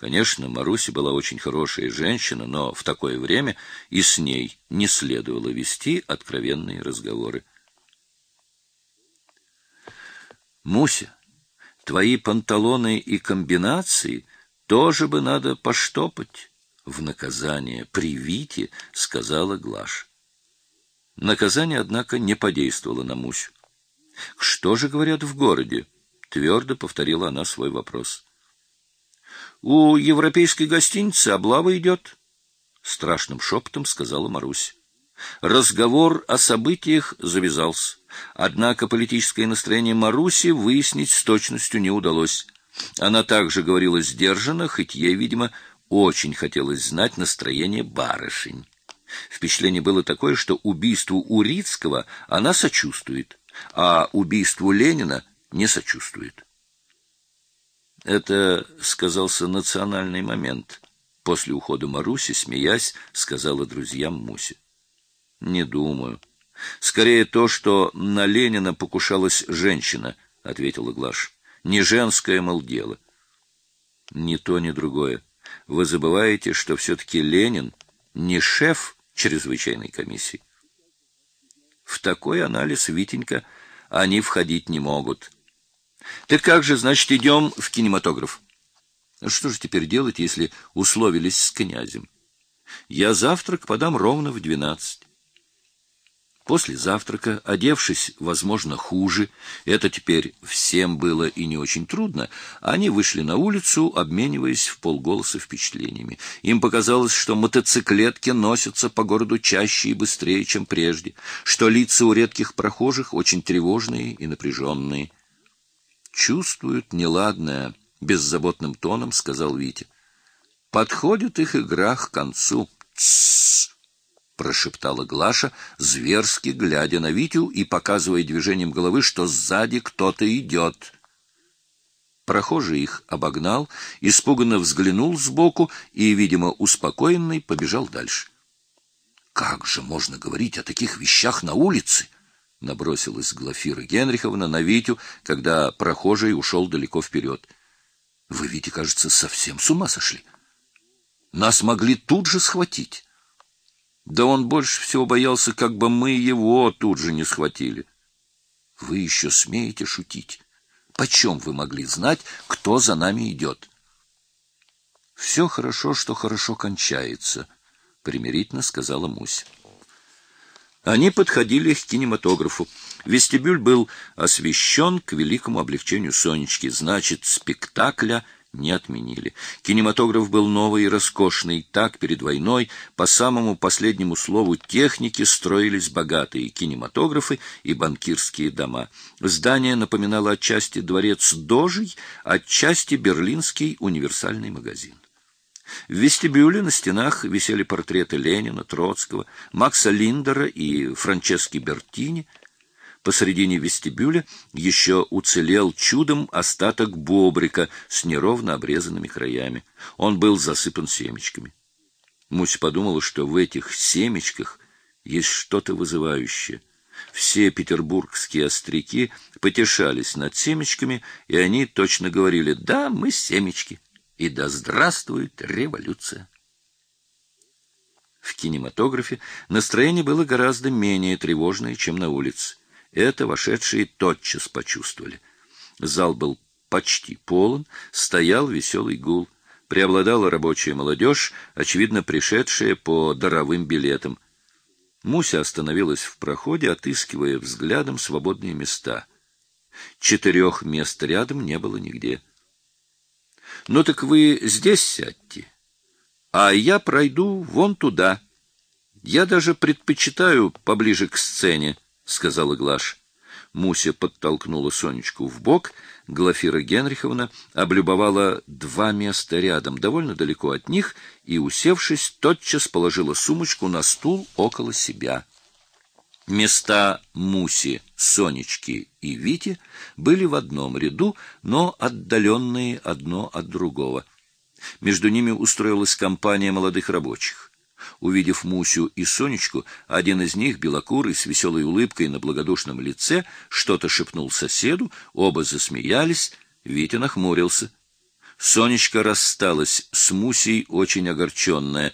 Конечно, Маруся была очень хорошая женщина, но в такое время и с ней не следовало вести откровенные разговоры. Муся, твои панталоны и комбинации тоже бы надо поштопать в наказание при Вите, сказала Глаш. Наказание, однако, не подействовало на Мусю. Что же говорят в городе? твердо повторила она свой вопрос. У европейской гостиницы облава идет, — страшным шепотом сказала Марусь. Разговор о событиях завязался. Однако политическое настроение Маруси выяснить с точностью не удалось. Она также говорила сдержанно, хоть ей, видимо, очень хотелось знать настроение барышень. Впечатление было такое, что убийству Урицкого она сочувствует, а убийству Ленина не сочувствует. Это сказался национальный момент. После ухода Маруси, смеясь, сказала друзьям Муся. Не думаю. Скорее то, что на Ленина покушалась женщина, ответила Глаш. Не женское, мол, дело. Ни то, ни другое. Вы забываете, что все-таки Ленин не шеф чрезвычайной комиссии. В такой анализ, Витенька, они входить не могут. Так как же, значит, идем в кинематограф? Что же теперь делать, если условились с князем? Я завтрак подам ровно в двенадцать. После завтрака, одевшись, возможно, хуже, это теперь всем было и не очень трудно, они вышли на улицу, обмениваясь в полголоса впечатлениями. Им показалось, что мотоциклетки носятся по городу чаще и быстрее, чем прежде, что лица у редких прохожих очень тревожные и напряженные. «Чувствуют неладное», — беззаботным тоном сказал Витя. «Подходит их игра к концу». Прошептала Глаша, зверски глядя на Витю и показывая движением головы, что сзади кто-то идет. Прохожий их обогнал, испуганно взглянул сбоку и, видимо, успокоенный, побежал дальше. Как же можно говорить о таких вещах на улице? Набросилась Глафира Генриховна на Витю, когда прохожий ушел далеко вперед. Вы, Витя, кажется, совсем с ума сошли. Нас могли тут же схватить. Да он больше всего боялся, как бы мы его тут же не схватили. Вы еще смеете шутить? Почем вы могли знать, кто за нами идет? Все хорошо, что хорошо кончается, примирительно сказала Муся. Они подходили к кинематографу. Вестибюль был освещен к великому облегчению Сонечки, значит, спектакля не отменили. Кинематограф был новый и роскошный. Так, перед войной, по самому последнему слову техники, строились богатые кинематографы и банкирские дома. Здание напоминало отчасти дворец Дожей, отчасти берлинский универсальный магазин. В вестибюле на стенах висели портреты Ленина, Троцкого, Макса Линдера и Франчески Бертини – Посредине вестибюля еще уцелел чудом остаток бобрика с неровно обрезанными краями. Он был засыпан семечками. Муся подумала, что в этих семечках есть что-то вызывающее. Все петербургские остряки потешались над семечками, и они точно говорили «Да, мы семечки, и да здравствует революция». В кинематографе настроение было гораздо менее тревожное, чем на улице. Это вошедшие тотчас почувствовали. Зал был почти полон, стоял веселый гул. Преобладала рабочая молодежь, очевидно, пришедшая по даровым билетам. Муся остановилась в проходе, отыскивая взглядом свободные места. Четырех мест рядом не было нигде. — Ну так вы здесь сядьте, а я пройду вон туда. Я даже предпочитаю поближе к сцене сказала Глаш. Муся подтолкнула Сонечку в бок, Глафира Генриховна облюбовала два места рядом, довольно далеко от них, и, усевшись, тотчас положила сумочку на стул около себя. Места Муси, Сонечки и Вити были в одном ряду, но отдаленные одно от другого. Между ними устроилась компания молодых рабочих. Увидев Мусю и Сонечку, один из них, белокурый, с веселой улыбкой на благодушном лице, что-то шепнул соседу, оба засмеялись, Витя нахмурился. Сонечка рассталась с Мусей очень огорченная,